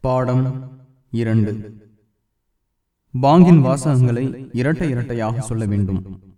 பாடம் இரண்டு. பாங்கின் வாசகங்களை இரட்டை இரட்டையாக சொல்ல வேண்டும்.